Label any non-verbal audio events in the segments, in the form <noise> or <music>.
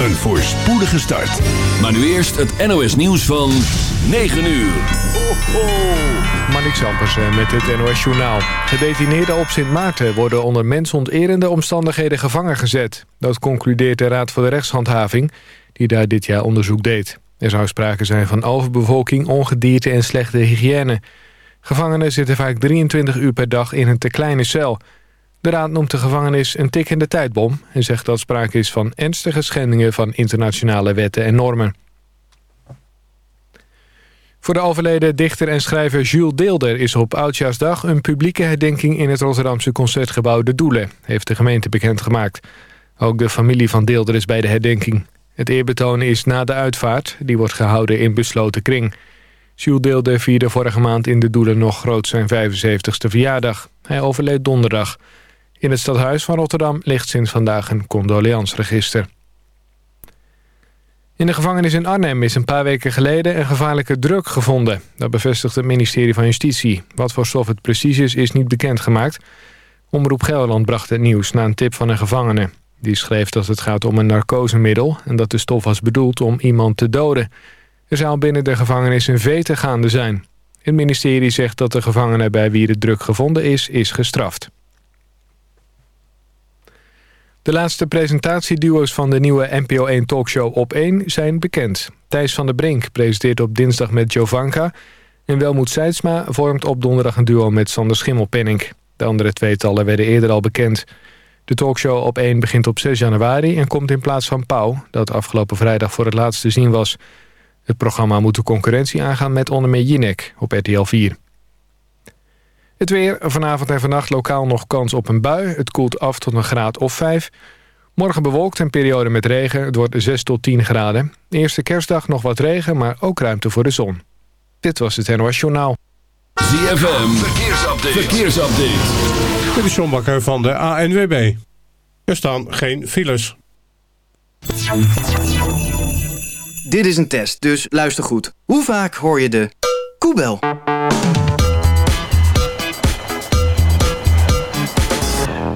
Een voorspoedige start. Maar nu eerst het NOS nieuws van 9 uur. Ho, ho. Marnix Ampersen eh, met het NOS Journaal. Gedetineerden op Sint Maarten worden onder mensonterende omstandigheden gevangen gezet. Dat concludeert de Raad voor de Rechtshandhaving, die daar dit jaar onderzoek deed. Er zou sprake zijn van overbevolking, ongedierte en slechte hygiëne. Gevangenen zitten vaak 23 uur per dag in een te kleine cel... De raad noemt de gevangenis een tikkende tijdbom... en zegt dat sprake is van ernstige schendingen van internationale wetten en normen. Voor de overleden dichter en schrijver Jules Deelder is op Oudjaarsdag... een publieke herdenking in het Rotterdamse Concertgebouw De Doelen... heeft de gemeente bekendgemaakt. Ook de familie van Deelder is bij de herdenking. Het eerbetoon is na de uitvaart, die wordt gehouden in besloten kring. Jules Deelder vierde vorige maand in De Doelen nog groot zijn 75ste verjaardag. Hij overleed donderdag... In het stadhuis van Rotterdam ligt sinds vandaag een condoleansregister. In de gevangenis in Arnhem is een paar weken geleden een gevaarlijke druk gevonden. Dat bevestigt het ministerie van Justitie. Wat voor stof het precies is, is niet bekendgemaakt. Omroep Gelderland bracht het nieuws na een tip van een gevangene. Die schreef dat het gaat om een narcosemiddel... en dat de stof was bedoeld om iemand te doden. Er zou binnen de gevangenis een vete gaande zijn. Het ministerie zegt dat de gevangene bij wie de druk gevonden is, is gestraft. De laatste presentatieduo's van de nieuwe NPO 1 talkshow Op 1 zijn bekend. Thijs van der Brink presenteert op dinsdag met Jovanka... en Welmoed Seidsma vormt op donderdag een duo met Sander Schimmelpenning. De andere tweetallen werden eerder al bekend. De talkshow Op 1 begint op 6 januari en komt in plaats van Pauw... dat afgelopen vrijdag voor het laatst te zien was. Het programma moet de concurrentie aangaan met onder meer Jinek op RTL 4. Het weer, vanavond en vannacht lokaal nog kans op een bui. Het koelt af tot een graad of 5. Morgen bewolkt en periode met regen. Het wordt 6 tot 10 graden. eerste kerstdag nog wat regen, maar ook ruimte voor de zon. Dit was het NOS Journaal. ZFM, verkeersupdate. verkeersupdate. Dit is John Bakker van de ANWB. Er staan geen files. Dit is een test, dus luister goed. Hoe vaak hoor je de koebel?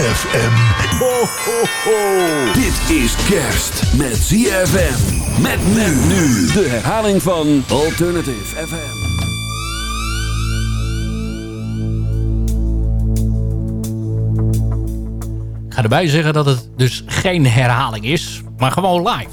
ZFM. Ho, ho, ho. Dit is kerst met ZFM. Met men nu. De herhaling van Alternative FM. Ik ga erbij zeggen dat het dus geen herhaling is, maar gewoon live.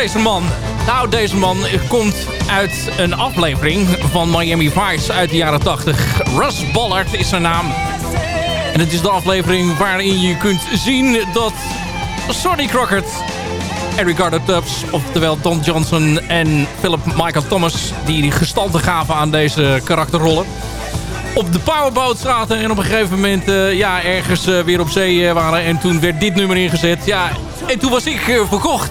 Deze man? Nou, deze man komt uit een aflevering van Miami Vice uit de jaren 80. Russ Ballard is zijn naam. En het is de aflevering waarin je kunt zien dat Sonny Crockett en Ricardo Tubbs, oftewel Don Johnson en Philip Michael Thomas, die gestalte gaven aan deze karakterrollen, op de powerboat zaten en op een gegeven moment eh, ja, ergens eh, weer op zee eh, waren. En toen werd dit nummer ingezet. Ja, en toen was ik verkocht.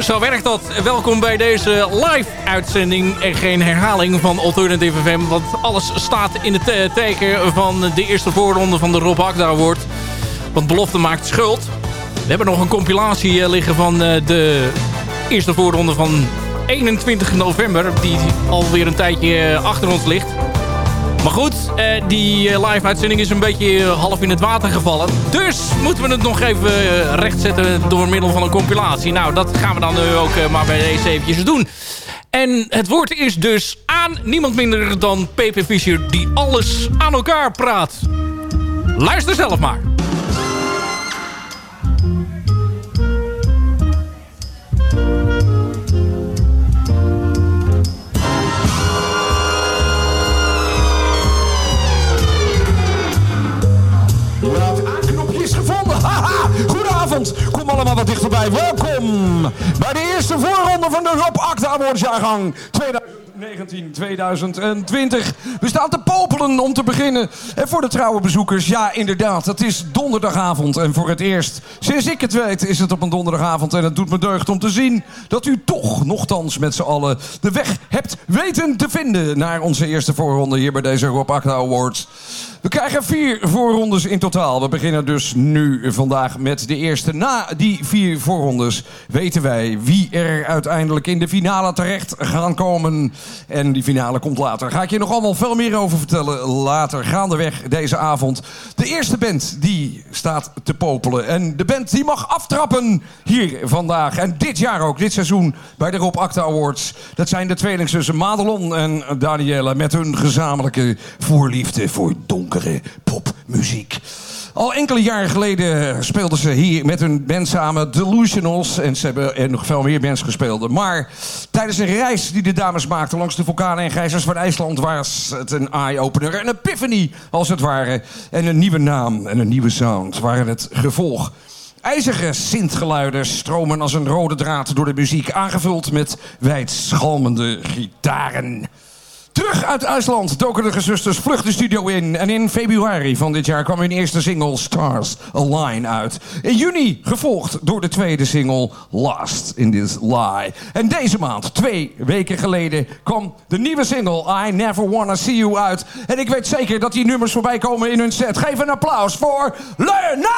Zo werkt dat. Welkom bij deze live-uitzending en geen herhaling van Alternative FM. Want alles staat in het te- teken van de eerste voorronde van de Rob Hakda Award. Want belofte maakt schuld. We hebben nog een compilatie eh, liggen van eh, de eerste voorronde van 21 november. Die alweer een tijdje eh, achter ons ligt. Maar goed, eh, die eh, live-uitzending is een beetje eh, half in het water gevallen. Dus moeten we het nog even rechtzetten door middel van een compilatie. Nou, dat gaan we dan ook maar bij deze eventjes doen. En het woord is dus aan niemand minder dan Pepe Fischer... die alles aan elkaar praat. Luister zelf maar. Kom allemaal wat dichterbij. Welkom bij de eerste voorronde van de Rob Acta Awardsjaargang 2019-2020. We staan te popelen om te beginnen. En voor de trouwe bezoekers, ja inderdaad, het is donderdagavond. En voor het eerst, sinds ik het weet, is het op een donderdagavond. En het doet me deugd om te zien dat u toch, nogthans met z'n allen, de weg hebt weten te vinden naar onze eerste voorronde hier bij deze Rob Acta Awards. We krijgen vier voorrondes in totaal. We beginnen dus nu vandaag met de eerste. Na die vier voorrondes weten wij wie er uiteindelijk in de finale terecht gaan komen. En die finale komt later. Ga ik je nog allemaal veel meer over vertellen later gaandeweg deze avond. De eerste band die staat te popelen. En de band die mag aftrappen hier vandaag. En dit jaar ook, dit seizoen bij de Rob Acta Awards. Dat zijn de tweelingzussen Madelon en Danielle met hun gezamenlijke voorliefde voor donkere popmuziek. Al enkele jaren geleden speelden ze hier met hun band samen Delusionals. En ze hebben nog veel meer bands gespeeld. Maar tijdens een reis die de dames maakten langs de vulkanen en gijzers van IJsland... was het een eye-opener, een epiphany als het ware. En een nieuwe naam en een nieuwe sound waren het gevolg. IJzige sintgeluiden stromen als een rode draad door de muziek, aangevuld met wijdschalmende gitaren. Terug uit IJsland doken de gezusters vlug de studio in. En in februari van dit jaar kwam hun eerste single Stars Align uit. In juni gevolgd door de tweede single Lost in This Lie. En deze maand, twee weken geleden, kwam de nieuwe single I Never Wanna See You uit. En ik weet zeker dat die nummers voorbij komen in hun set. Geef een applaus voor Lena!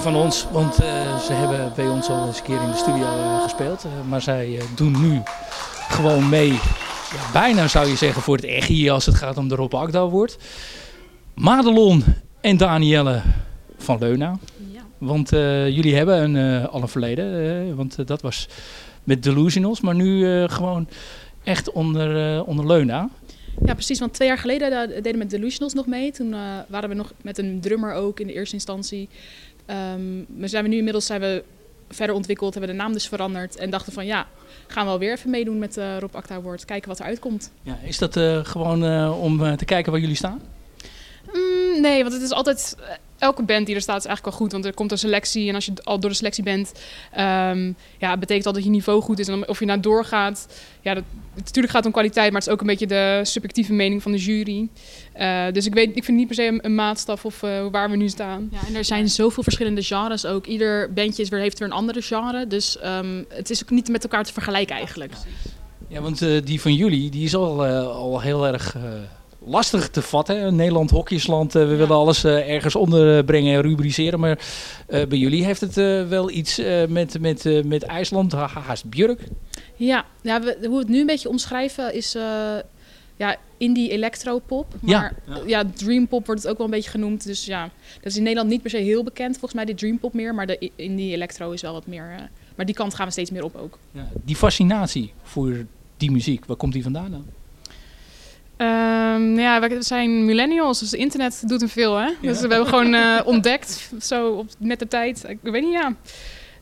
Van ons, want eh, ze hebben bij ons al eens een keer in de studio eh, gespeeld. Eh, maar zij doen nu gewoon mee, ja, bijna zou je zeggen voor het echt hier als het gaat om de Rob Akda Award. Madelon en Danielle van Leuna. Want eh, jullie hebben een, al een verleden, want dat was met Delusionals, maar nu gewoon echt onder, onder Leuna. Ja, precies. Want twee jaar geleden deden we met Delusionals nog mee. Toen waren we nog met een drummer ook in de eerste instantie. Ehm maar zijn we nu inmiddels zijn we verder ontwikkeld, hebben de naam dus veranderd. En dachten van ja, gaan we alweer even meedoen met de Rob Acta Award. Kijken wat eruit komt. Ja, is dat eh, gewoon eh, om eh, te kijken waar jullie staan? Mm, nee, want het is altijd... Elke band die er staat is eigenlijk al goed, want er komt een selectie. En als je al door de selectie bent, ehm, ja, betekent al dat je niveau goed is. En of je nou doorgaat, ja, dat, natuurlijk gaat het om kwaliteit, maar het is ook een beetje de subjectieve mening van de jury. Eh, dus ik, weet, ik vind niet per se een, een maatstaf of eh, waar we nu staan. Ja, en er zijn zoveel verschillende genres ook. Ieder bandje is weer, heeft weer een andere genre. Dus ehm, het is ook niet met elkaar te vergelijken eigenlijk. Ja, want eh, die van jullie, die is al, eh, al heel erg eh, lastig te vatten. Nederland, hokjesland, eh, we willen alles eh, ergens onderbrengen en rubriceren. Maar eh, bij jullie heeft het wel iets met, met, met IJsland, ha- haast Björk. Ja, ja we, hoe we het nu een beetje omschrijven is ja, indie electropop. Ja. Maar ja. dreampop wordt het ook wel een beetje genoemd. Dus ja, dat is in Nederland niet per se heel bekend. Volgens mij de dreampop meer, maar de indie electro is wel wat meer... maar die kant gaan we steeds meer op ook. Ja, die fascinatie voor die muziek, waar komt die vandaan dan? Ehm, ja, we zijn millennials, dus internet doet hem veel, hè? Dus we hebben gewoon eh, ontdekt, zo op net de tijd. Ik weet niet, ja.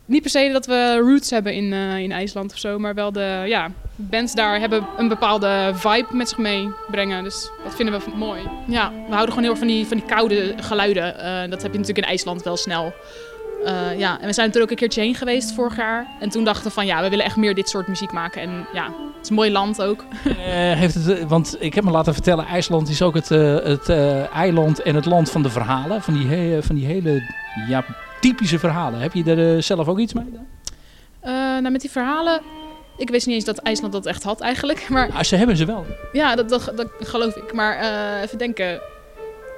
Niet per se dat we roots hebben in, eh, in IJsland of zo, maar wel de, ja, bands daar hebben een bepaalde vibe met zich meebrengen. Dus dat vinden we mooi. Ja, we houden gewoon heel erg van die, van die koude geluiden. Eh, dat heb je natuurlijk in IJsland wel snel. Eh, ja, en we zijn er ook een keertje heen geweest vorig jaar. En toen dachten we van, ja, we willen echt meer dit soort muziek maken. En ja, het is een mooi land ook. <laughs> Eh, heeft het, eh, want ik heb me laten vertellen, IJsland is ook het, het eiland en het land van de verhalen. Van die, he- van die hele ja, typische verhalen. Heb je er zelf ook iets mee? dan? Nou, met die verhalen. Ik wist niet eens dat IJsland dat echt had eigenlijk. <laughs> Maar Ah, ze hebben ze wel. ja, dat, dat, dat geloof ik. Maar even denken.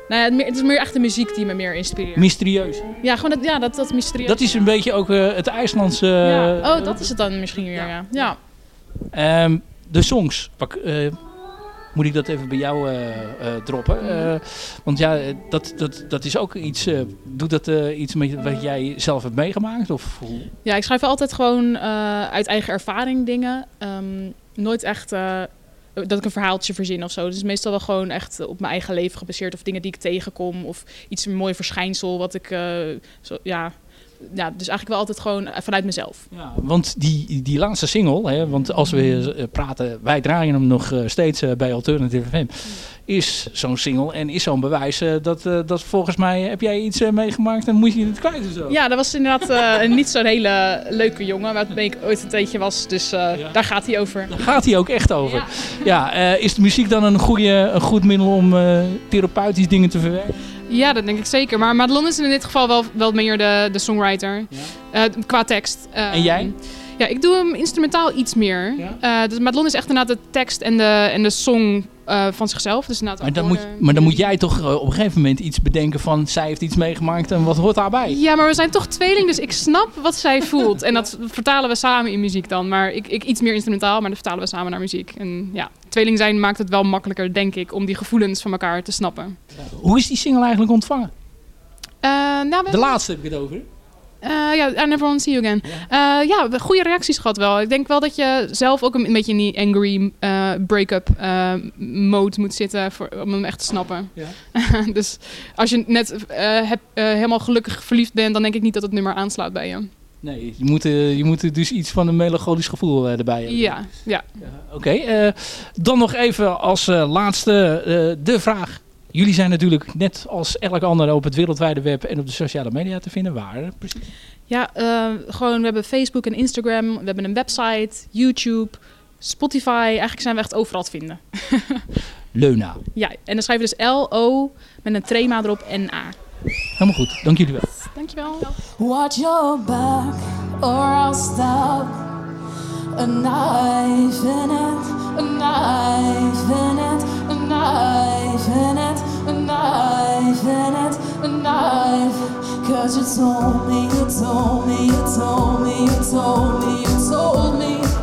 Nou ja, het, meer- het is meer echt de muziek die me meer inspireert. Mysterieus. ja, gewoon dat, ja, dat, dat mysterieus. Dat is een beetje ook eh, het IJslandse... ja. eh, Oh, dat is het dan misschien weer, ja. Ja, Ehm, de songs. Pak, eh, moet ik dat even bij jou droppen? Eh, want ja, dat, dat, dat is ook iets... doet dat iets met wat jij zelf hebt meegemaakt? Of hoe? ja ik schrijf altijd gewoon uit eigen ervaring dingen. Ehm, nooit echt dat ik een verhaaltje verzin of zo. Dus meestal wel gewoon echt op mijn eigen leven gebaseerd. Of dingen die ik tegenkom. Of iets, een mooi verschijnsel wat ik... eh, zo, ja, ja, dus eigenlijk wel altijd gewoon eh, vanuit mezelf. Ja, want die, die laatste single, hè, want als we eh, praten, wij draaien hem nog eh, steeds eh, bij Alternative FM, is zo'n single en is zo'n bewijs eh, dat, eh, dat volgens mij, heb jij iets eh, meegemaakt en moet je het kwijt of zo? Ja, dat was inderdaad eh, een niet zo'n hele leuke jongen, waarmee ik ooit een tijdje was. Dus eh, daar gaat hij over. Daar gaat hij ook echt over. Ja, eh, is de muziek dan een, goede, een goed middel om eh, therapeutisch dingen te verwerken? Ja, dat denk ik zeker. Maar Madelon is in dit geval wel, wel meer de, de songwriter. Eh, qua tekst. Eh, En jij? Ja, ik doe hem instrumentaal iets meer. Eh, dus Madelon is echt inderdaad de tekst en de, en de song eh, van zichzelf. Dus inderdaad Maar dan, moet, maar dan moet jij toch eh, op een gegeven moment iets bedenken van, zij heeft iets meegemaakt en wat hoort daarbij? Ja, maar we zijn toch tweeling, dus ik snap wat zij voelt. En dat vertalen we samen in muziek dan. Maar ik, ik iets meer instrumentaal, maar dat vertalen we samen naar muziek. En ja, tweeling zijn maakt het wel makkelijker, denk ik, om die gevoelens van elkaar te snappen. Hoe is die single eigenlijk ontvangen? Nou, De laatste heb ik het over. Eh, ja, I Never Want to See You Again. Ja, hebben goede reacties gehad wel. Ik denk wel dat je zelf ook een, beetje in die angry eh, break-up eh, mode moet zitten voor, om hem echt te snappen. <laughs> dus als je net eh, heb, eh, helemaal gelukkig verliefd bent, dan denk ik niet dat het nummer aanslaat bij je. Nee, je moet, eh, je moet dus iets van een melancholisch gevoel eh, erbij hebben. Ja, ja. Oké, eh, dan nog even als eh, laatste eh, de vraag. Jullie zijn natuurlijk net als elk ander op het wereldwijde web en op de sociale media te vinden. Waar precies? Ja, eh, gewoon we hebben Facebook en Instagram, we hebben een website, YouTube, Spotify. Eigenlijk zijn we echt overal te vinden. <laughs> Leuna. Ja, en dan schrijven we dus L-O met een trema erop en A. Helemaal goed, dank jullie wel. Dankjewel. Watch your back or I'll stab a knife in it, a knife in it, a knife in it, a knife in knife. Cause you told me, you told me, you told me, you told me, you told me, you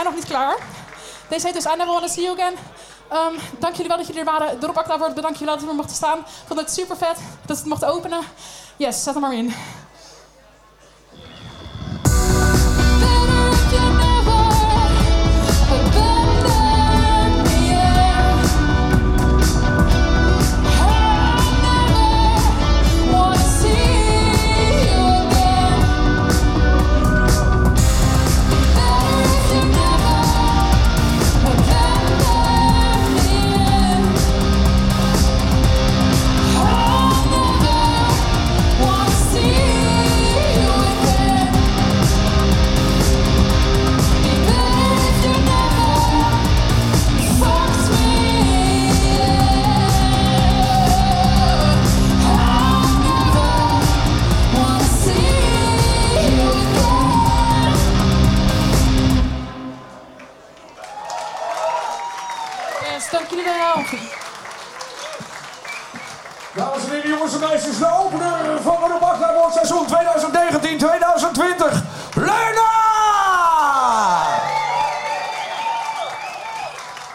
zijn nog niet klaar. Deze heet dus I Never Wanna See You Again. Ehm, dank jullie wel dat jullie er waren. Dorp Akda wordt bedankt jullie wel mochten staan. Vond het super vet dat we het mochten openen. Yes, zet hem maar in.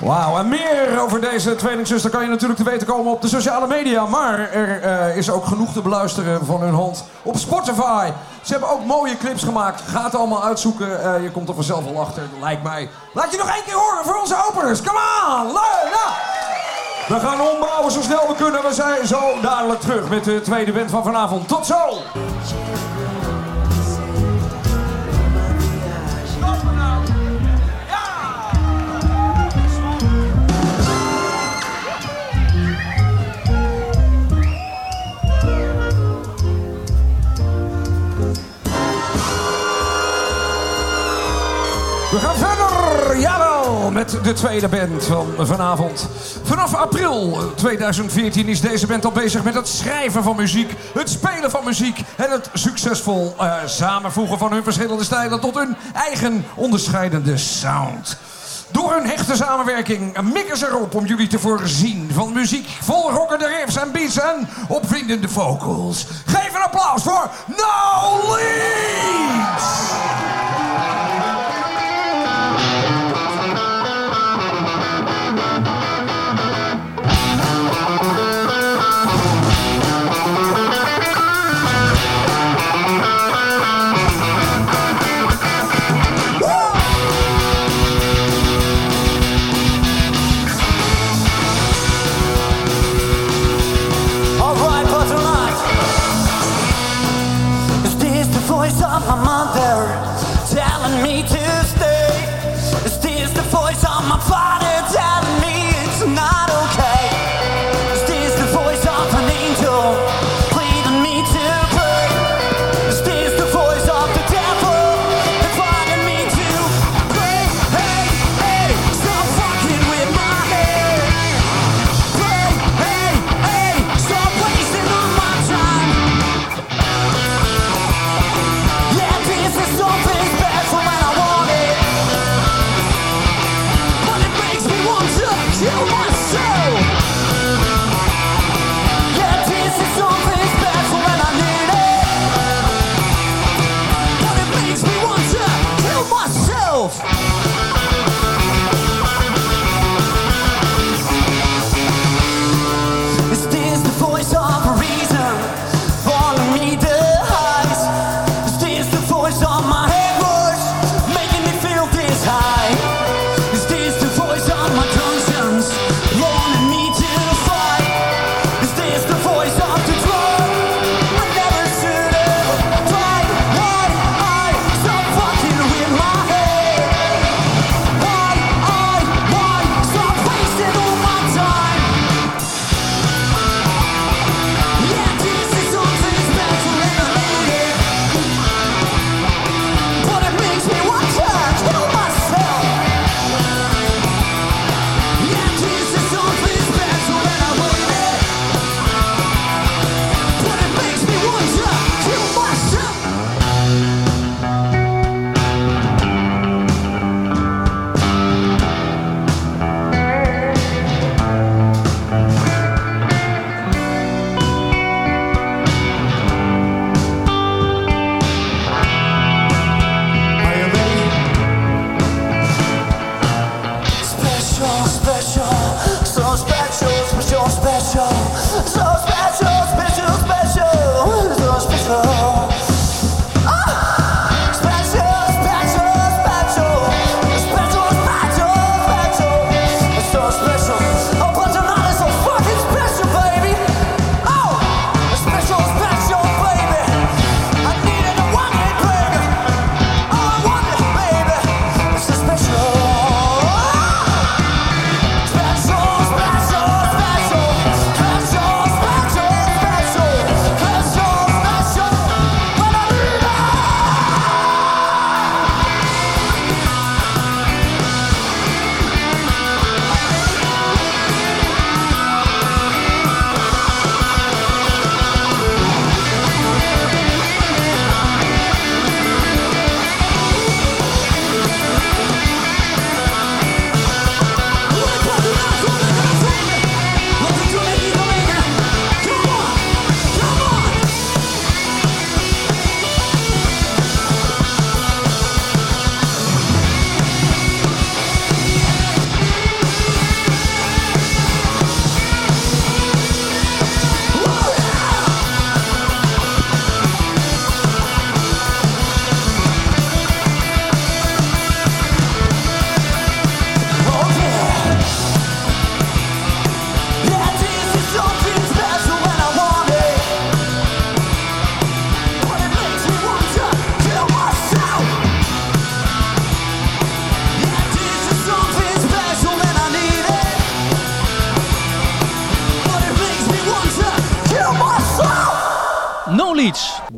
Wauw, en meer over deze tweelingzuster kan je natuurlijk te weten komen op de sociale media. Maar er eh, is ook genoeg te beluisteren van hun hand op Spotify. Ze hebben ook mooie clips gemaakt. Ga het allemaal uitzoeken. Eh, je komt er vanzelf wel achter, lijkt mij. Laat je nog één keer horen voor onze openers. Come on, Lena! We gaan ombouwen zo snel we kunnen. We zijn zo dadelijk terug met de tweede band van vanavond. Tot zo! Met de tweede band van vanavond. Vanaf april 2014 is deze band al bezig met het schrijven van muziek, het spelen van muziek en het succesvol eh, samenvoegen van hun verschillende stijlen tot hun eigen onderscheidende sound. Door hun hechte samenwerking mikken ze erop om jullie te voorzien van muziek vol rockende riffs en beats en opwindende vocals. Geef een applaus voor No Leads!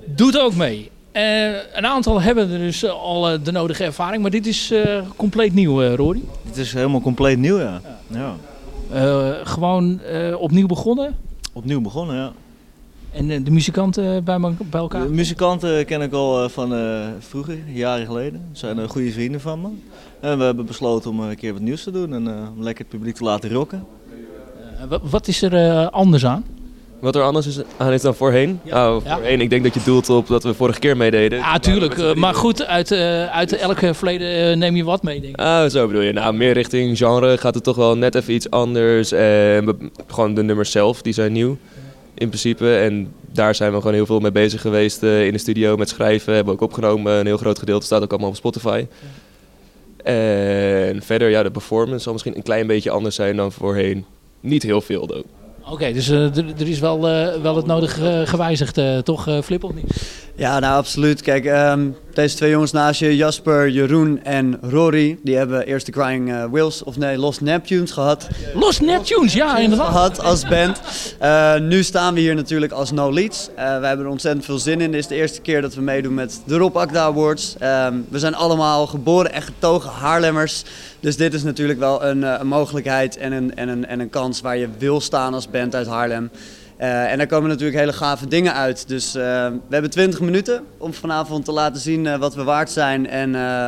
Doet ook mee. Eh, een aantal hebben er dus al eh, de nodige ervaring, maar dit is eh, compleet nieuw, eh Rory. Het is helemaal compleet nieuw, ja. ja. Eh, gewoon eh, opnieuw begonnen. Opnieuw begonnen, ja. En eh, de muzikanten bij, bij elkaar? De muzikanten ken ik al eh, van eh, vroeger, jaren geleden. Ze zijn eh, goede vrienden van me. En we hebben besloten om eh, een keer wat nieuws te doen en eh, om lekker het publiek te laten rocken. Eh, wa- wat is er eh, anders aan? Wat er anders is, aan is dan voorheen? Oh, Ja. voorheen. Ik denk dat je doelt op dat we vorige keer meededen. Ja, tuurlijk. eh, maar goed, uit, eh, uit elke verleden eh, neem je wat mee, denk ik. Ah, zo bedoel je. Nou, meer richting genre gaat het toch wel net even iets anders. En gewoon de nummers zelf, die zijn nieuw. In principe. En daar zijn we gewoon heel veel mee bezig geweest in de studio met schrijven. Hebben we ook opgenomen. Een heel groot gedeelte staat ook allemaal op Spotify. En verder, ja, de performance zal misschien een klein beetje anders zijn dan voorheen. Niet heel veel, though. Oké, dus eh, er is wel, eh, wel het nodige eh, gewijzigd, toch, Flip, of niet? Ja, nou absoluut. Kijk, ehm, deze twee jongens naast je, Jasper, Jeroen en Rory, die hebben eerst de Crying Wills, of nee, Lost Neptunes gehad. Lost Neptunes, ja, inderdaad. Gehad als band. Eh, nu staan we hier natuurlijk als No Leads. Eh, we hebben er ontzettend veel zin in. Dit is de eerste keer dat we meedoen met de Rob Akda Awards. Ehm, we zijn allemaal geboren en getogen Haarlemmers. Dus dit is natuurlijk wel een, een mogelijkheid en een, en, een, en een kans waar je wil staan als band uit Haarlem. Eh, en daar komen natuurlijk hele gave dingen uit. Dus eh, we hebben 20 minuten om vanavond te laten zien eh, wat we waard zijn. En eh,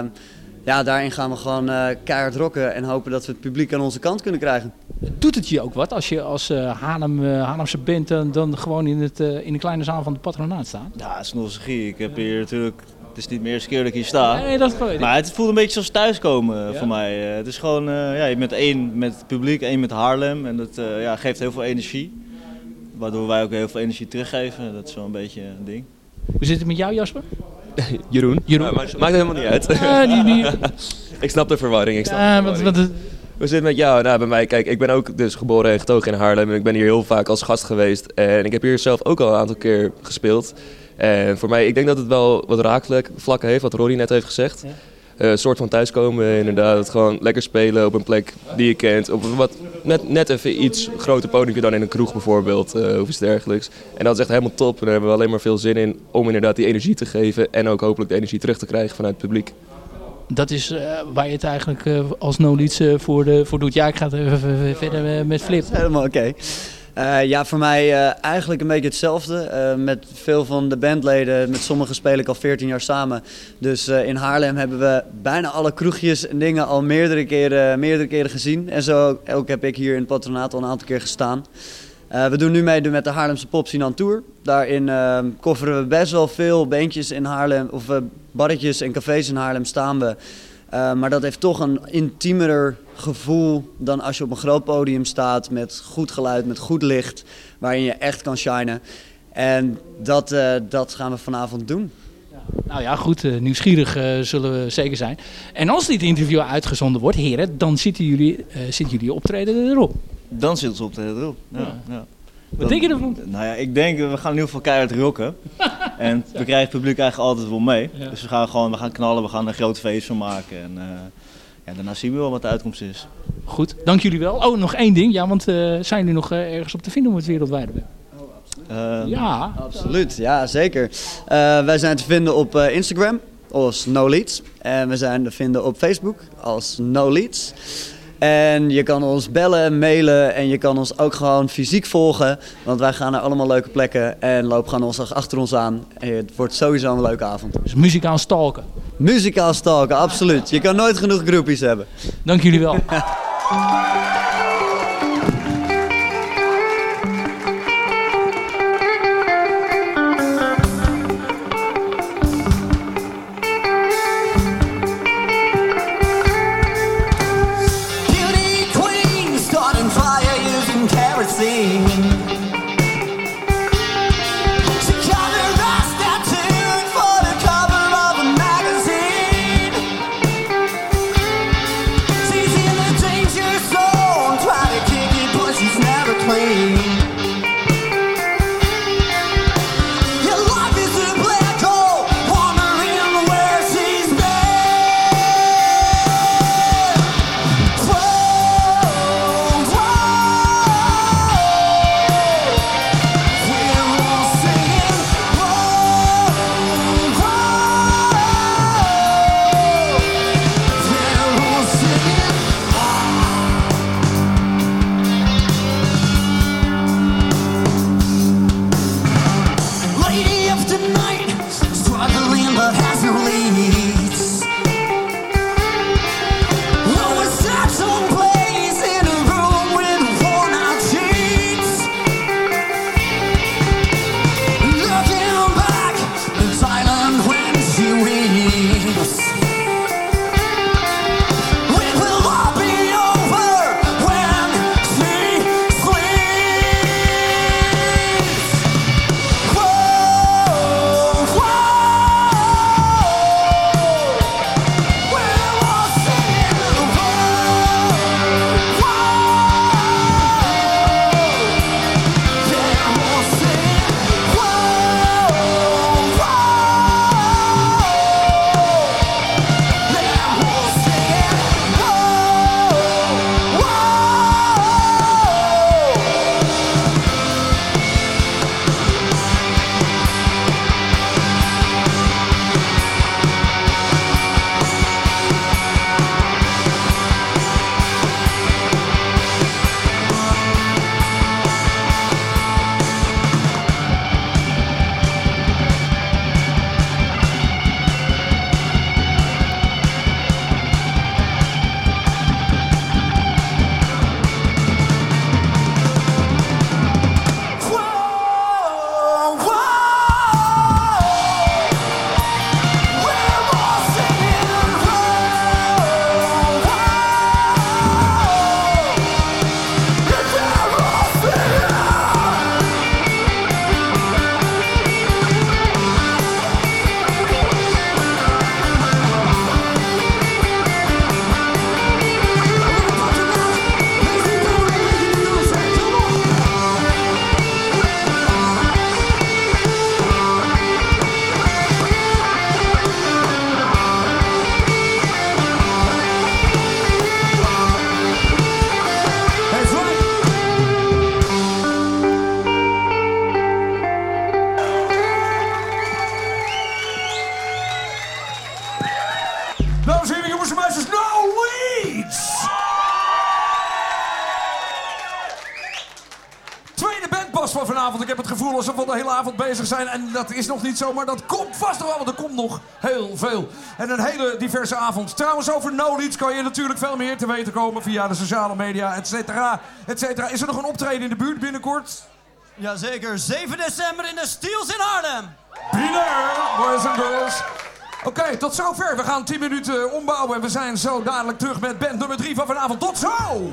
ja, daarin gaan we gewoon eh, keihard rocken en hopen dat we het publiek aan onze kant kunnen krijgen. Doet het je ook wat als je als eh Haarlem, eh, Haarlemse band dan, dan gewoon in, het, eh, in de kleine zaal van de patronaat staat? Ja, het is nostalgie. Ik heb hier natuurlijk... Het is niet meer eerste keer dat ik hier sta. Nee, dat ik. Maar het voelt een beetje zoals thuiskomen Ja? voor mij. Eh, het is gewoon, eh, ja, je bent één met het publiek, één met Haarlem. En dat eh, ja, geeft heel veel energie. Waardoor wij ook heel veel energie teruggeven. Dat is wel een beetje een ding. Hoe zit het met jou, Jasper? Jeroen? <laughs> Jeroen. Ja, maakt helemaal niet uit. Ah, die- die- ik snap de verwarring. Ik snap Ja, de wat- verwarring. wat- Hoe zit het met jou? Nou, bij mij, kijk, ik ben ook dus geboren en getogen in Haarlem. En ik ben hier heel vaak als gast geweest. En ik heb hier zelf ook al een aantal keer gespeeld. En voor mij, ik denk dat het wel wat raakvlakken heeft, wat Rory net heeft gezegd. Een soort van thuiskomen, inderdaad. Het gewoon lekker spelen op een plek die je kent. Op wat, net, net even iets groter podium dan in een kroeg bijvoorbeeld, eh, of iets dergelijks. En dat is echt helemaal top. En daar hebben we alleen maar veel zin in om inderdaad die energie te geven. En ook hopelijk de energie terug te krijgen vanuit het publiek. Dat is eh, waar je het eigenlijk als no voor, de, voor doet. Ja, ik ga het even verder met Flip. Helemaal oké. Eh, ja, voor mij eh, eigenlijk een beetje hetzelfde. Eh, met veel van de bandleden, met sommigen speel ik al 14 jaar samen. Dus in Haarlem hebben we bijna alle kroegjes en dingen al meerdere keren, meerdere keren gezien. En zo ook, heb ik hier in het patronaat al een aantal keer gestaan. We doen nu mee met de Haarlemse Pop Tour. Daarin eh, coveren we best wel veel bandjes in Haarlem, of barretjes en cafés in Haarlem staan we. Eh, maar dat heeft toch een intiemer gevoel dan als je op een groot podium staat met goed geluid, met goed licht, waarin je echt kan shinen. En dat, eh, dat gaan we vanavond doen. Nou ja, goed, eh, nieuwsgierig zullen we zeker zijn. En als dit interview uitgezonden wordt, heren, dan zitten jullie, eh zitten jullie optreden erop. Dan zit ze op de erop. Ja, ja. Wat denk je ervan? Nou ja, ik denk, we gaan in ieder geval keihard rocken. <laughs> en we krijgen het publiek eigenlijk altijd wel mee. Ja. Dus we gaan gewoon we gaan knallen, we gaan een groot feest van maken. En eh, ja, daarna zien we wel wat de uitkomst is. Goed, dank jullie wel. Oh, nog één ding. Ja, want eh, zijn jullie nog eh, ergens op te vinden op het wereldwijde web? Eh, Ja. Absoluut, ja zeker. Wij zijn te vinden op Instagram als No Leads. En we zijn te vinden op Facebook als No Leads. En je kan ons bellen, mailen en je kan ons ook gewoon fysiek volgen. Want wij gaan naar allemaal leuke plekken en loop gewoon ons achter ons aan. En het wordt sowieso een leuke avond. Dus muzikaal stalken. Muzikaal stalken, absoluut. Je kan nooit genoeg groepjes hebben. Dank jullie wel. <laughs> het gevoel alsof we de hele avond bezig zijn. En dat is nog niet zo, maar dat komt vast nog wel. Want er komt nog heel veel. En een hele diverse avond. Trouwens, over No Leads kan je natuurlijk veel meer te weten komen... via de sociale media, et cetera, et cetera. Is er nog een optreden in de buurt binnenkort? Jazeker, 7 december in de Steels in Arnhem. Binair, boys and girls. Oké, tot zover. We gaan 10 minuten ombouwen en we zijn zo dadelijk terug met band nummer 3 van vanavond. Tot zo!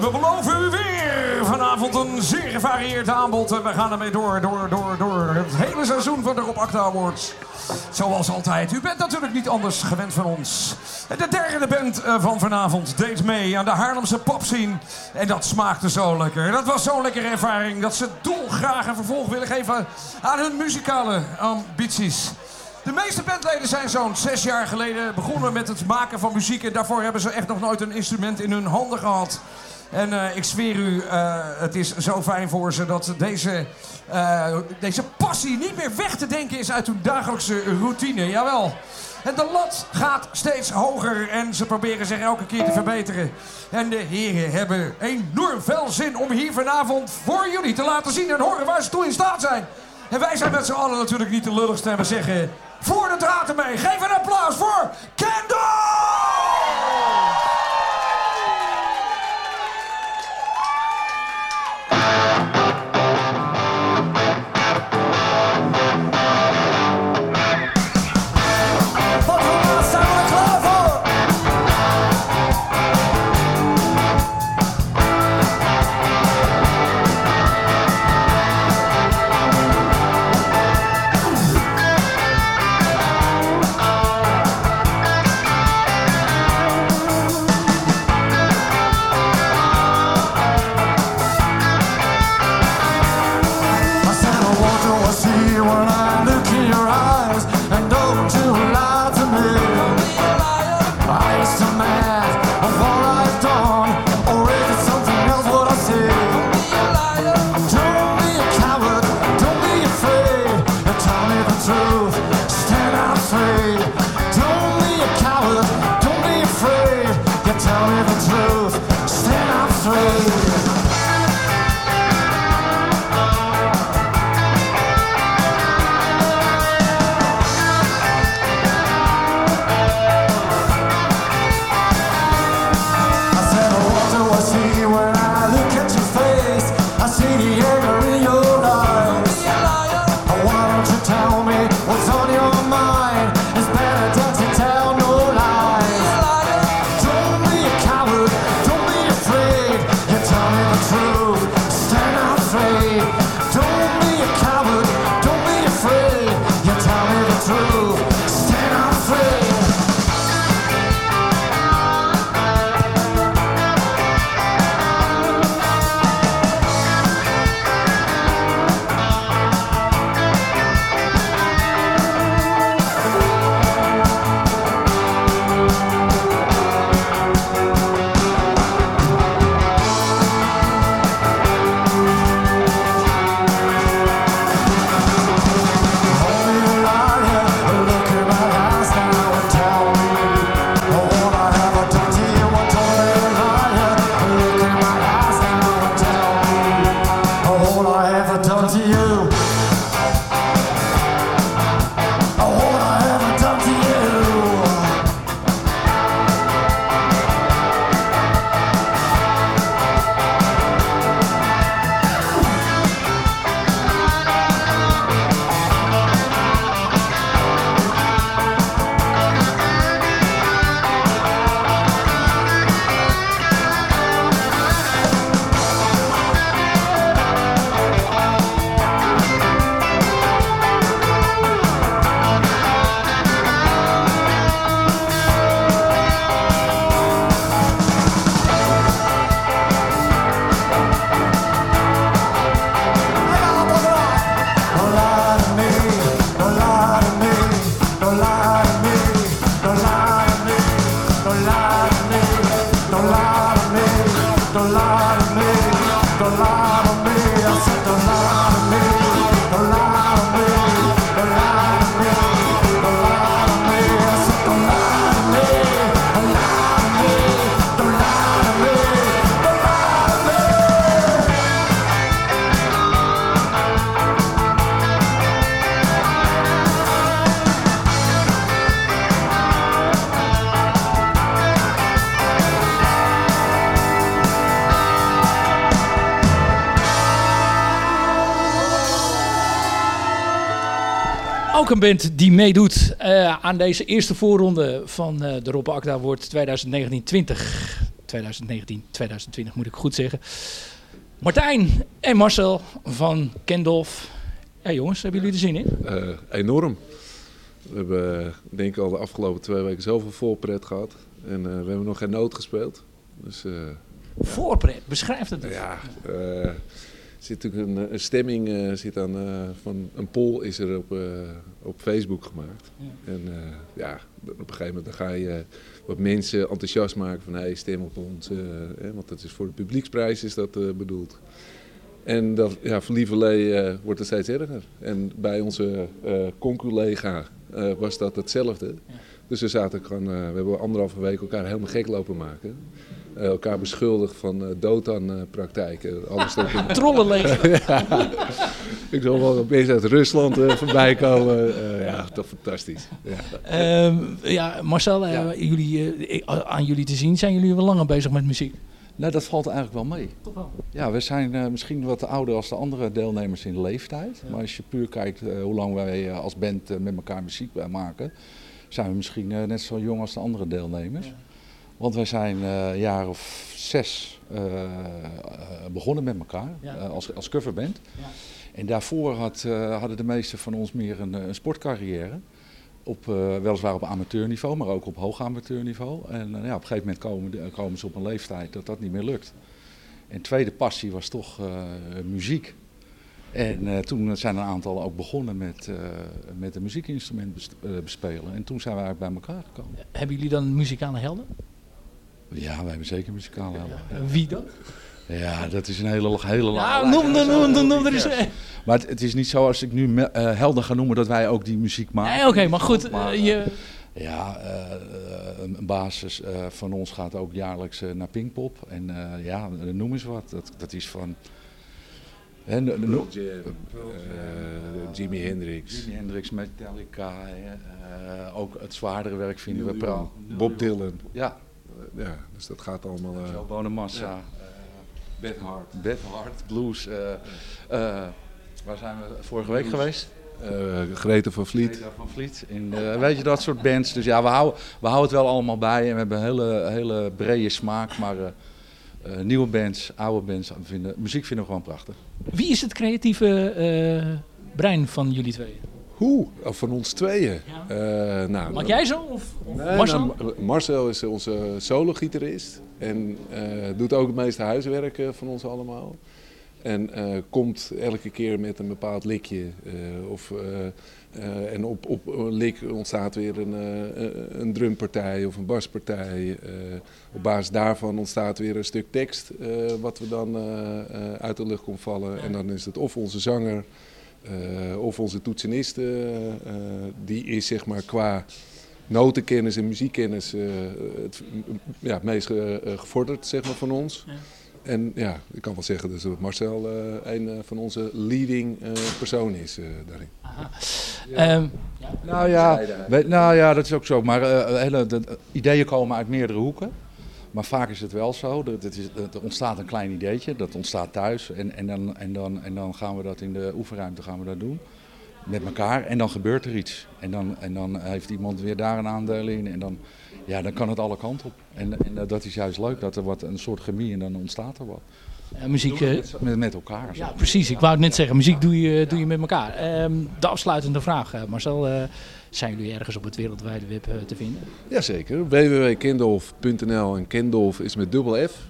We beloven u weer vanavond een zeer gevarieerd aanbod. En we gaan ermee door, door, door, door. Het hele seizoen van de Rob Acta Awards. Zoals altijd. U bent natuurlijk niet anders gewend van ons. De derde band eh, van vanavond deed mee aan de Haarlemse popscene. En dat smaakte zo lekker. Dat was zo'n lekkere ervaring dat ze dolgraag een vervolg willen geven aan hun muzikale ambities. De meeste bandleden zijn zo'n zes jaar geleden begonnen met het maken van muziek. En daarvoor hebben ze echt nog nooit een instrument in hun handen gehad. En eh, ik zweer u, eh, het is zo fijn voor ze dat deze, eh, deze passie niet meer weg te denken is uit hun dagelijkse routine. Jawel. En de lat gaat steeds hoger en ze proberen zich elke keer te verbeteren. En de heren hebben enorm veel zin om hier vanavond voor jullie te laten zien en horen waar ze toe in staat zijn. En wij zijn met z'n allen natuurlijk niet de lulligste en we zeggen... Voor de draad ermee, geef een applaus Ook een band die meedoet eh, aan deze eerste voorronde van eh, de Rob Akda wordt 2019-20. 2019-2020 moet ik goed zeggen. Martijn en Marcel van Kendolf. Ja jongens, hebben jullie er zin in? Eh, enorm. We hebben denk ik al de afgelopen twee weken zoveel voorpret gehad. En we hebben nog geen noot gespeeld. Dus, Voorpret, beschrijf het eens. ja, zit natuurlijk een, een stemming eh, zit aan, eh, van een poll is er op, eh, op Facebook gemaakt. En eh, ja, op een gegeven moment dan ga je wat mensen enthousiast maken van hey, stem op ons. eh, hè, want dat is voor de publieksprijs is dat eh, bedoeld. En dat, ja, voor Lieverlee eh, wordt het steeds erger. En bij onze eh conculega eh, was dat hetzelfde. Dus we zaten gewoon, eh, we hebben anderhalve week elkaar helemaal gek lopen maken. Eh, elkaar beschuldigd van eh dotan-praktijken. Alles tot in- <laughs> Trollenleger. <laughs> ja. Ik zal wel opeens uit Rusland eh, voorbij komen. Eh, ja, toch fantastisch. Ja. Ehm, ja, Marcel, eh, Jullie, eh, aan jullie te zien, zijn jullie wel langer bezig met muziek? Nou, dat valt eigenlijk wel mee. Toch wel? Ja, we zijn eh, misschien wat ouder als de andere deelnemers in leeftijd. Maar als je puur kijkt eh, hoe lang wij eh, als band eh, met elkaar muziek eh, maken, zijn we misschien eh, net zo jong als de andere deelnemers. Want wij zijn eh, een jaar of zes eh, eh, begonnen met elkaar als, als coverband. En daarvoor had, hadden de meesten van ons meer een, een sportcarrière. Op, weliswaar op amateurniveau, maar ook op hoog amateurniveau. En ja, op een gegeven moment komen, de- komen ze op een leeftijd dat dat niet meer lukt. En tweede passie was toch muziek. En toen zijn een aantal ook begonnen met, met een muziekinstrument bes- bespelen. En toen zijn we eigenlijk bij elkaar gekomen. Hebben jullie dan muzikale helden? Ja, wij hebben zeker muzikale helden. Wie dan? Ja, dat is een hele, hele Ja, lange noem, lijst. noem, noem, noem er eens. Ja. Maar het, het is niet zo als ik nu me- eh, helden ga noemen dat wij ook die muziek maken. Nee, oké, maar goed, Maar, eh, je- Ja, eh, eh, een basis eh, van ons gaat ook jaarlijks naar Pinkpop. En eh, ja, noem eens wat. Dat, dat is van... Hè, Jam, eh, Jimi Hendrix. Jimi Hendrix, Metallica. hè, eh, ook het zwaardere werk vinden we. Young, Bob Dylan. Ja. Ja, dus dat gaat allemaal... eh, Joe Bonamassa. ja. eh, Beth Hart. Beth Hart, blues. eh, eh, waar zijn we vorige week Blues. geweest? Eh, Greta van Vliet. Greta van Vliet. In, eh, weet je, dat soort bands. Dus ja, we houden, we houden het wel allemaal bij. En we hebben een hele, hele brede smaak. Maar eh, eh, nieuwe bands, oude bands, vinden, muziek vinden we gewoon prachtig. Wie is het creatieve eh, brein van jullie twee? Hoe? Van ons tweeën? Eh, nou, Maak jij zo? Of, of Nee, Marcel? nou, Ma- Marcel is onze solo-gitarist en eh, doet ook het meeste huiswerk eh, van ons allemaal. En komt elke keer met een bepaald likje. of, en op, op een lik ontstaat weer een, een drumpartij of een baspartij. Op basis daarvan ontstaat weer een stuk tekst wat we dan uit de lucht komt vallen. En dan is het of onze zanger eh, of onze toetsenist. eh, eh, die is zeg maar qua notenkennis en muziekkennis eh, het ja, het meest ge- eh, gevorderd zeg maar, van ons. En ja, ik kan wel zeggen dus dat Marcel eh, een van onze leading eh persoon is eh, daarin. Ehm, Nou ja, weet- nou ja, dat is ook zo. Maar eh, hele, de, de ideeën komen uit meerdere hoeken. Maar vaak is het wel zo. Dat het is, er ontstaat een klein ideetje, dat ontstaat thuis. En, en, dan, en, dan, en dan gaan we dat in de oefenruimte gaan we dat doen. Met elkaar. En dan gebeurt er iets. En dan, en dan heeft iemand weer daar een aandeel in. En dan, ja, dan kan het alle kanten op. En, en eh, dat is juist leuk, dat er wat, een soort chemie en dan ontstaat er wat. Muziek, eh, met, met, elkaar. Ja, precies. Ik wou het net zeggen. Muziek doe je, doe je met elkaar. Ehm, de afsluitende vraag, eh, Marcel. eh, zijn jullie ergens op het wereldwijde web eh, te vinden? Jazeker, www.kendolf.nl en Kendolf is met dubbel F.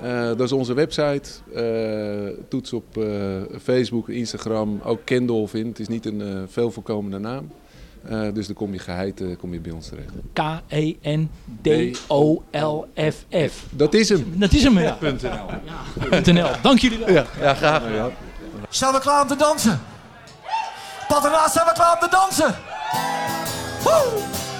Eh, dat is onze website. Eh, toets op eh, Facebook, Instagram, ook Kendolf in. Het is niet een eh, veel voorkomende naam. Eh, dus dan kom je geheid eh, kom je bij ons terecht. E K-E-N-D-O-L-F-F. Dat is hem. Dat is hem, ja. .nl. Ja. .nl. Dank jullie wel. Ja, ja graag. Zijn we klaar om te dansen? Paternaast, zijn we klaar om te dansen? Woo!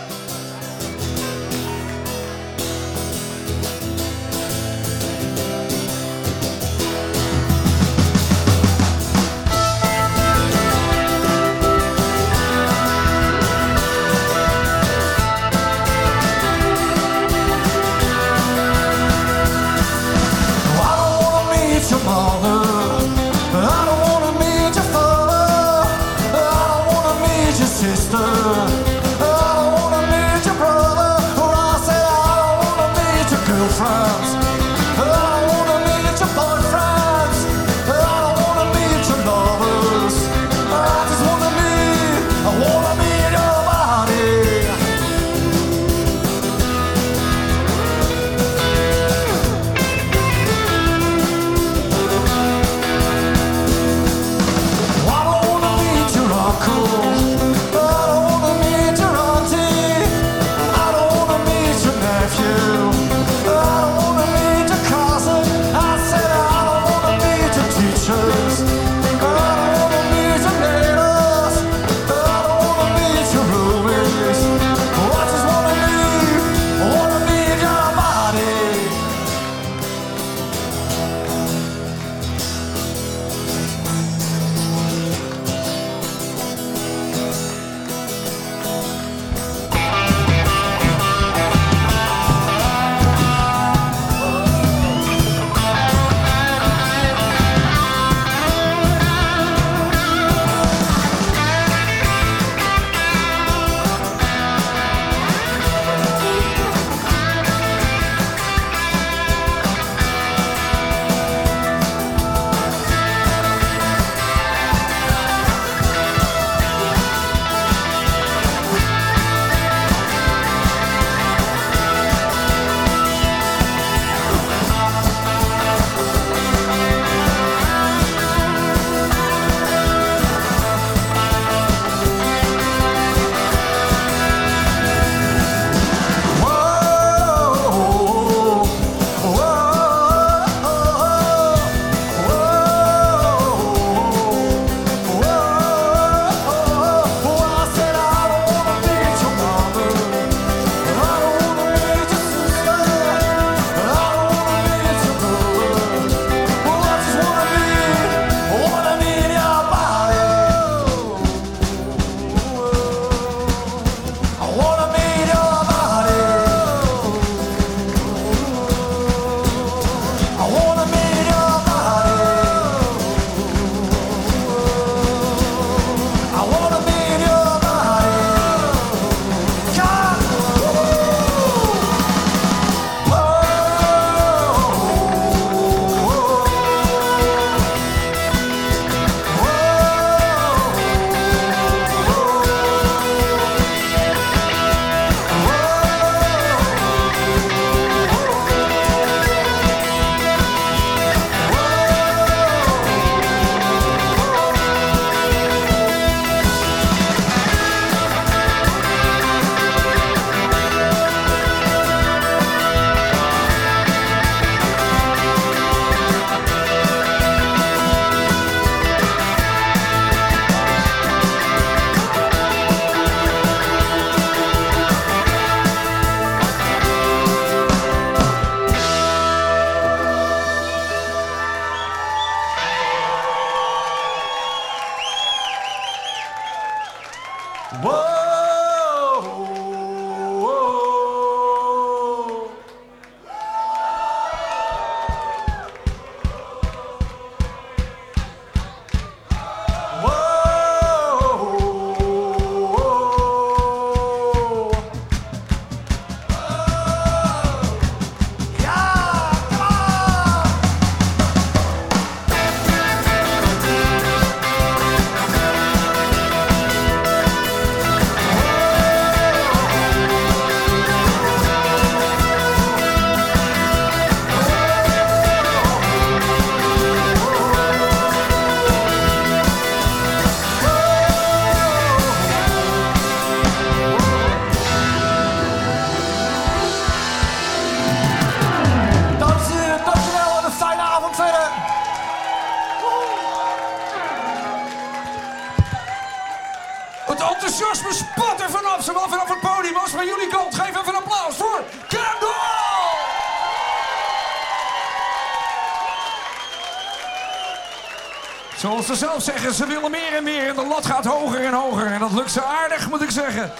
Zeggen, ze willen meer en meer en de lat gaat hoger en hoger. En dat lukt ze aardig, moet ik zeggen.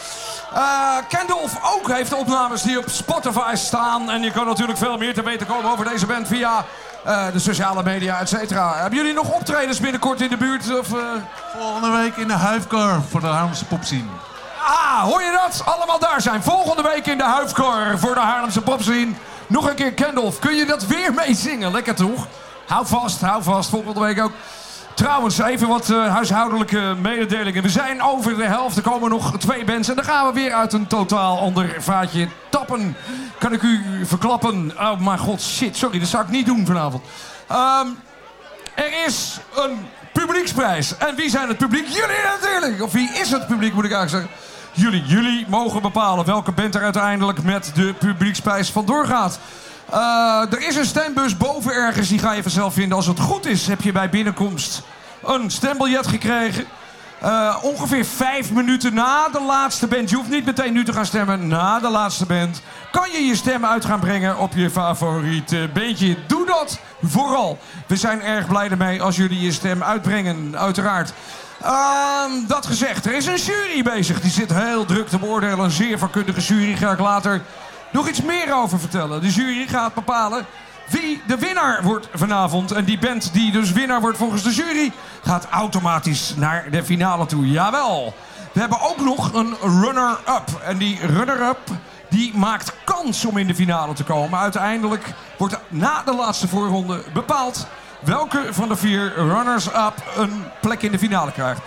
Eh Kendolf ook heeft opnames die op Spotify staan. En je kan natuurlijk veel meer te weten komen over deze band via eh, de sociale media, et cetera. Hebben jullie nog optredens binnenkort in de buurt? Of, eh? Volgende week in de Huifkar voor de Haarlemse popscene. Ah, hoor je dat? Allemaal daar zijn. Volgende week in de Huifkar voor de Haarlemse popscene. Nog een keer Kendolf. Kun je dat weer <laughs> meezingen? Lekker toch? Hou vast, hou vast. Volgende week ook. Trouwens, even wat eh, huishoudelijke mededelingen. We zijn over de helft. Er komen nog twee bands. En dan gaan we weer uit een totaal ander vaatje tappen. Kan ik u verklappen? Oh mijn god, shit. Sorry, dat zou ik niet doen vanavond. Ehm, er is een publieksprijs. En wie zijn het publiek? Jullie natuurlijk. Of wie is het publiek, moet ik eigenlijk zeggen. Jullie, jullie mogen bepalen welke band er uiteindelijk met de publieksprijs vandoor gaat. Eh, er is een stembus boven ergens, die ga je vanzelf vinden. Als het goed is, heb je bij binnenkomst een stembiljet gekregen. Eh, ongeveer vijf minuten na de laatste band. Je hoeft niet meteen nu te gaan stemmen. Na de laatste band kan je je stem uit gaan brengen op je favoriete bandje. Doe dat vooral. We zijn erg blij ermee als jullie je stem uitbrengen, uiteraard. Ehm, dat gezegd, er is een jury bezig. Die zit heel druk te beoordelen. Een zeer vakkundige jury. Ga ik later nog iets meer over vertellen. De jury gaat bepalen wie de winnaar wordt vanavond. En die band die dus winnaar wordt volgens de jury... gaat automatisch naar de finale toe. Jawel. We hebben ook nog een runner-up. En die runner-up die maakt kans om in de finale te komen. Uiteindelijk wordt na de laatste voorronde bepaald... welke van de vier runners-up een plek in de finale krijgt.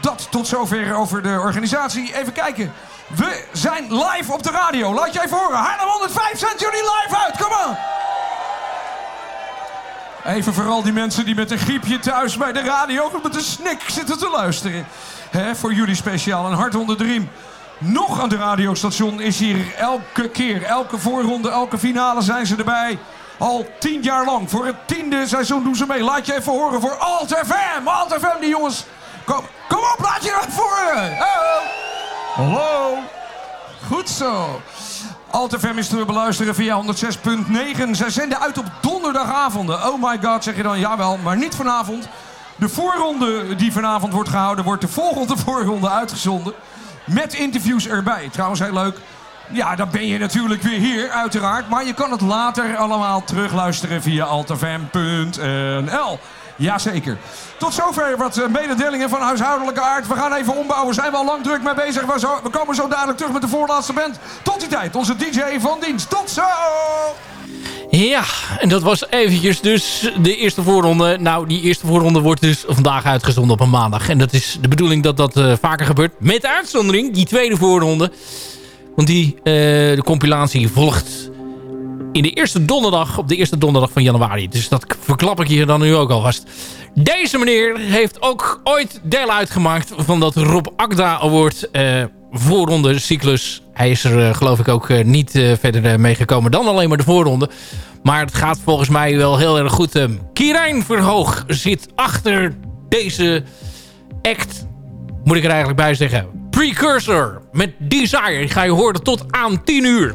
Dat tot zover over de organisatie. Even kijken. We zijn live op de radio. Laat je even horen. Haarlem 105 zendt jullie live uit. Kom aan. Even vooral die mensen die met een griepje thuis bij de radio met een snik zitten te luisteren. Hè, voor jullie speciaal een hart onder de riem. Nog aan de radiostation is hier elke keer, elke voorronde, elke finale zijn ze erbij. Al tien jaar lang. Voor het tiende seizoen doen ze mee. Laat je even horen voor Alt FM. Alt FM, die jongens. Kom, kom op, laat je even horen. Hallo. Goed zo. Alt FM is te beluisteren via 106.9. Zij zenden uit op donderdagavonden. Oh my god, zeg je dan. Jawel, maar niet vanavond. De voorronde die vanavond wordt gehouden... wordt de volgende <laughs> voorronde uitgezonden. Met interviews erbij. Trouwens, heel leuk. Ja, dan ben je natuurlijk weer hier, uiteraard. Maar je kan het later allemaal terugluisteren via altfm.nl. Jazeker. Tot zover wat eh, mededelingen van huishoudelijke aard. We gaan even ombouwen. Zijn we al lang druk mee bezig. We, komen zo dadelijk terug met de voorlaatste band. Tot die tijd, onze DJ van dienst. Tot zo! Ja, en dat was eventjes dus de eerste voorronde. Nou, die eerste voorronde wordt dus vandaag uitgezonden op een maandag. En dat is de bedoeling dat dat eh, vaker gebeurt. Met uitzondering, die tweede voorronde. Want die, eh, de compilatie volgt in de eerste donderdag, op de eerste donderdag van januari. Dus dat verklap ik je dan nu ook alvast. Deze meneer heeft ook ooit deel uitgemaakt van dat Rob Akda Award eh, voorronde cyclus. Hij is er eh, geloof ik ook eh, niet verder eh, meegekomen dan alleen maar de voorronde. Maar het gaat volgens mij wel heel erg goed. Kirijn Verhoog zit achter deze act. Moet ik er eigenlijk bij zeggen. Precursor met Desire. Die ga je horen tot aan 10 uur.